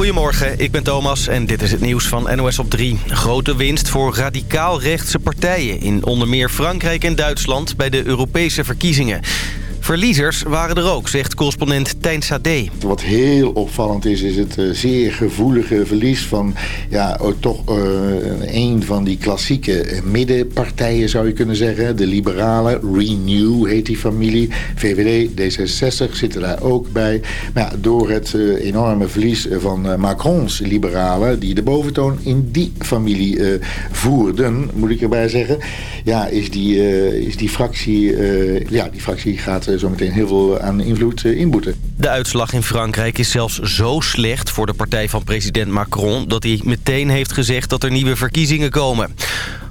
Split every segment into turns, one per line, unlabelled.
Goedemorgen, ik ben Thomas en dit is het nieuws van NOS op 3. Grote winst voor radicaal rechtse partijen in onder meer Frankrijk en Duitsland bij de Europese verkiezingen. Verliezers waren er ook, zegt correspondent Tijn Sade.
Wat heel opvallend is, is het eh, zeer gevoelige verlies van ja, toch uh, een van die klassieke middenpartijen zou je kunnen zeggen. De liberalen, Renew heet die familie. VVD, D66 zitten daar ook bij. Maar ja, door het enorme verlies van Macrons liberalen, die de boventoon in die familie voerden, moet ik erbij zeggen. Ja, is die, is die fractie, ja, die fractie gaat zometeen heel veel aan invloed eh, inboeten.
De uitslag in Frankrijk is zelfs zo slecht voor de partij van president Macron... dat hij meteen heeft gezegd dat er nieuwe verkiezingen komen.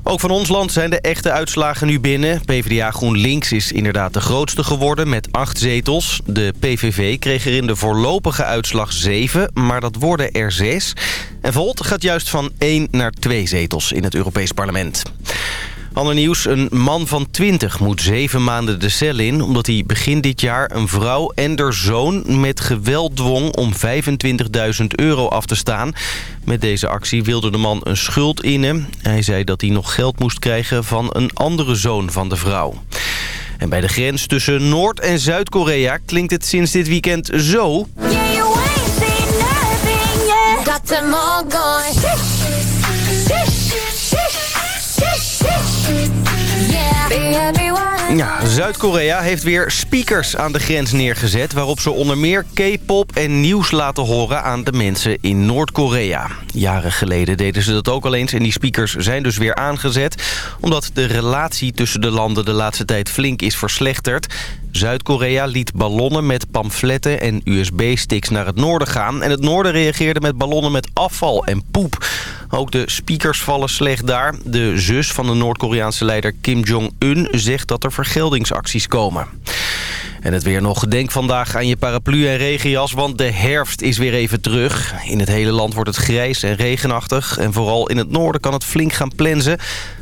Ook van ons land zijn de echte uitslagen nu binnen. PvdA GroenLinks is inderdaad de grootste geworden met acht zetels. De PVV kreeg er in de voorlopige uitslag zeven, maar dat worden er zes. En Volt gaat juist van één naar twee zetels in het Europees Parlement. Ander nieuws, een man van 20 moet zeven maanden de cel in... omdat hij begin dit jaar een vrouw en haar zoon met geweld dwong... om 25.000 euro af te staan. Met deze actie wilde de man een schuld innen. Hij zei dat hij nog geld moest krijgen van een andere zoon van de vrouw. En bij de grens tussen Noord- en Zuid-Korea klinkt het sinds dit weekend zo... Ja, Zuid-Korea heeft weer speakers aan de grens neergezet... waarop ze onder meer K-pop en nieuws laten horen aan de mensen in Noord-Korea. Jaren geleden deden ze dat ook al eens en die speakers zijn dus weer aangezet... omdat de relatie tussen de landen de laatste tijd flink is verslechterd. Zuid-Korea liet ballonnen met pamfletten en USB-sticks naar het noorden gaan... en het noorden reageerde met ballonnen met afval en poep. Ook de speakers vallen slecht daar. De zus van de Noord-Koreaanse leider Kim Jong-un zegt dat er vergeldingsacties komen. En het weer nog. Denk vandaag aan je paraplu en regenjas, want de herfst is weer even terug. In het hele land wordt het grijs en regenachtig. En vooral in het noorden kan het flink gaan plensen.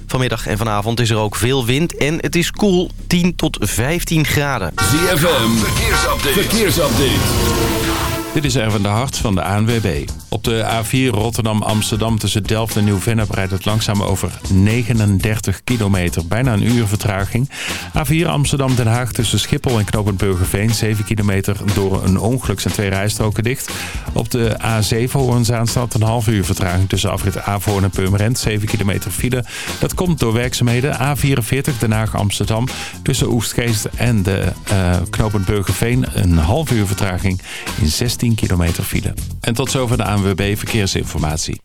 Vanmiddag en vanavond is er ook veel wind en het is koel, 10 tot 15 graden.
ZFM, verkeersupdate. verkeersupdate.
Dit is Erwin de Hart van de ANWB. Op de A4 Rotterdam-Amsterdam tussen Delft en Nieuw-Vennep rijdt het langzaam over 39 kilometer. Bijna een uur vertraging. A4 Amsterdam-Den Haag tussen Schiphol en Knopend Burgerveen. 7 kilometer door een ongeluk zijn twee rijstroken dicht. Op de A7 Hoornzaanstad een half uur vertraging tussen afrit Avoorn en Purmerend. 7 kilometer file. Dat komt door werkzaamheden. A44 Den Haag-Amsterdam tussen Oestgeest en de uh, Knopend Burgerveen. Een half uur vertraging in 16 10 kilometer file. En tot zover de ANWB Verkeersinformatie.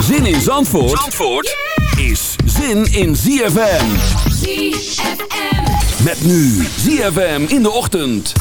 Zin in Zandvoort, Zandvoort is zin in ZFM. ZFM. Met nu ZFM in de ochtend.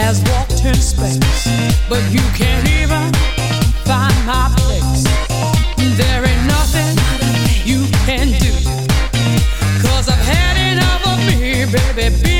has walked in space, but you can't even find my place. There ain't nothing you can do, cause I've had enough of me, baby.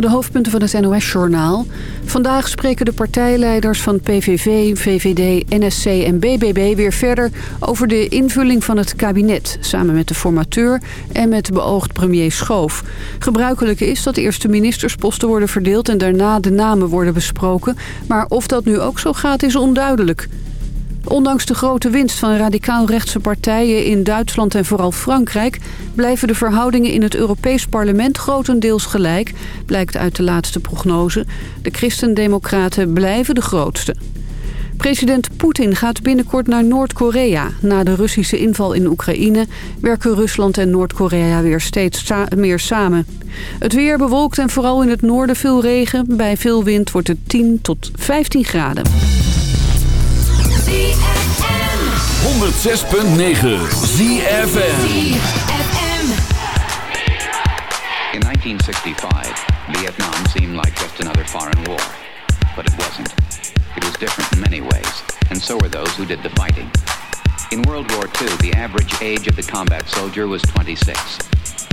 De
hoofdpunten van het NOS-journaal. Vandaag spreken de partijleiders van PVV, VVD, NSC en BBB weer verder... over de invulling van het kabinet, samen met de formateur en met beoogd premier Schoof. Gebruikelijk is dat eerst de ministersposten worden verdeeld... en daarna de namen worden besproken. Maar of dat nu ook zo gaat, is onduidelijk. Ondanks de grote winst van radicaal-rechtse partijen in Duitsland en vooral Frankrijk... blijven de verhoudingen in het Europees parlement grotendeels gelijk... blijkt uit de laatste prognose. De christendemocraten blijven de grootste. President Poetin gaat binnenkort naar Noord-Korea. Na de Russische inval in Oekraïne werken Rusland en Noord-Korea weer steeds meer samen. Het weer bewolkt en vooral in het noorden veel regen. Bij veel wind wordt het 10 tot 15 graden.
106.9 ZFM.
In 1965, Vietnam seemed like just another foreign war. But it wasn't. It was different in many ways, and so were those who did the fighting. In World War II, the average age of the combat soldier was 26.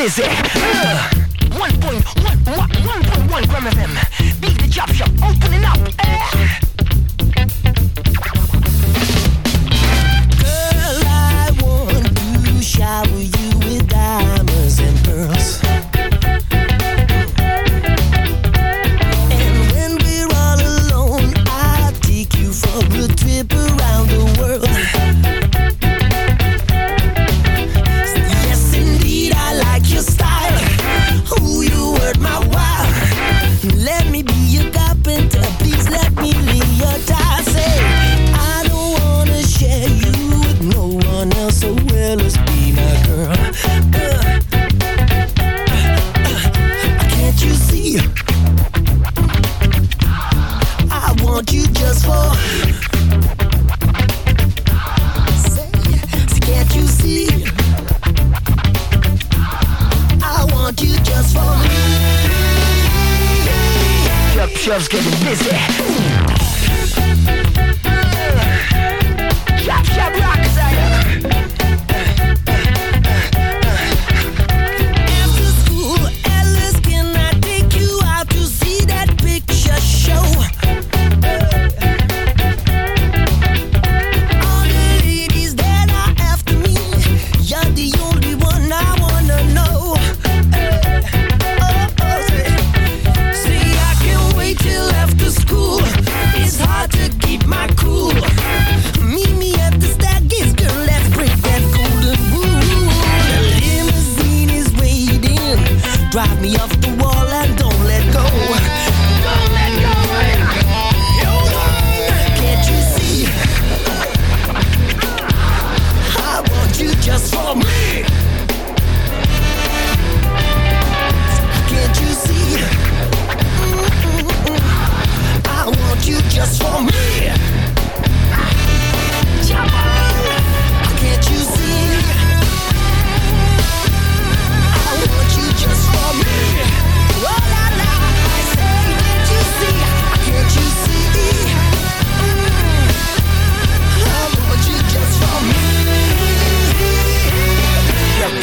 Busy.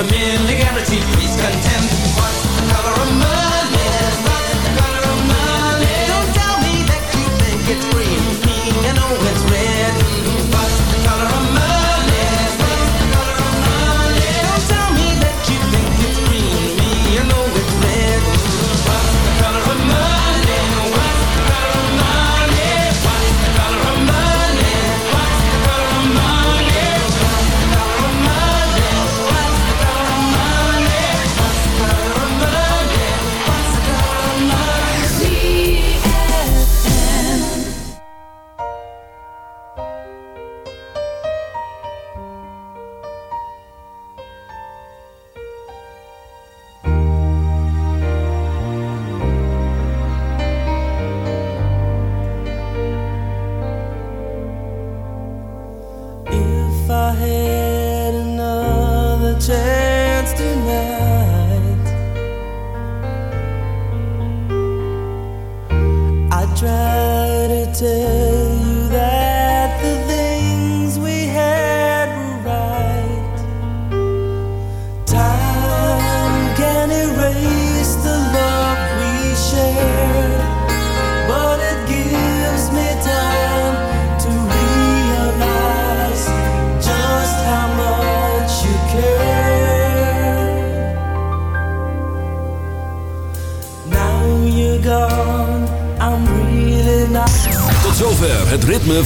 I'm in
legality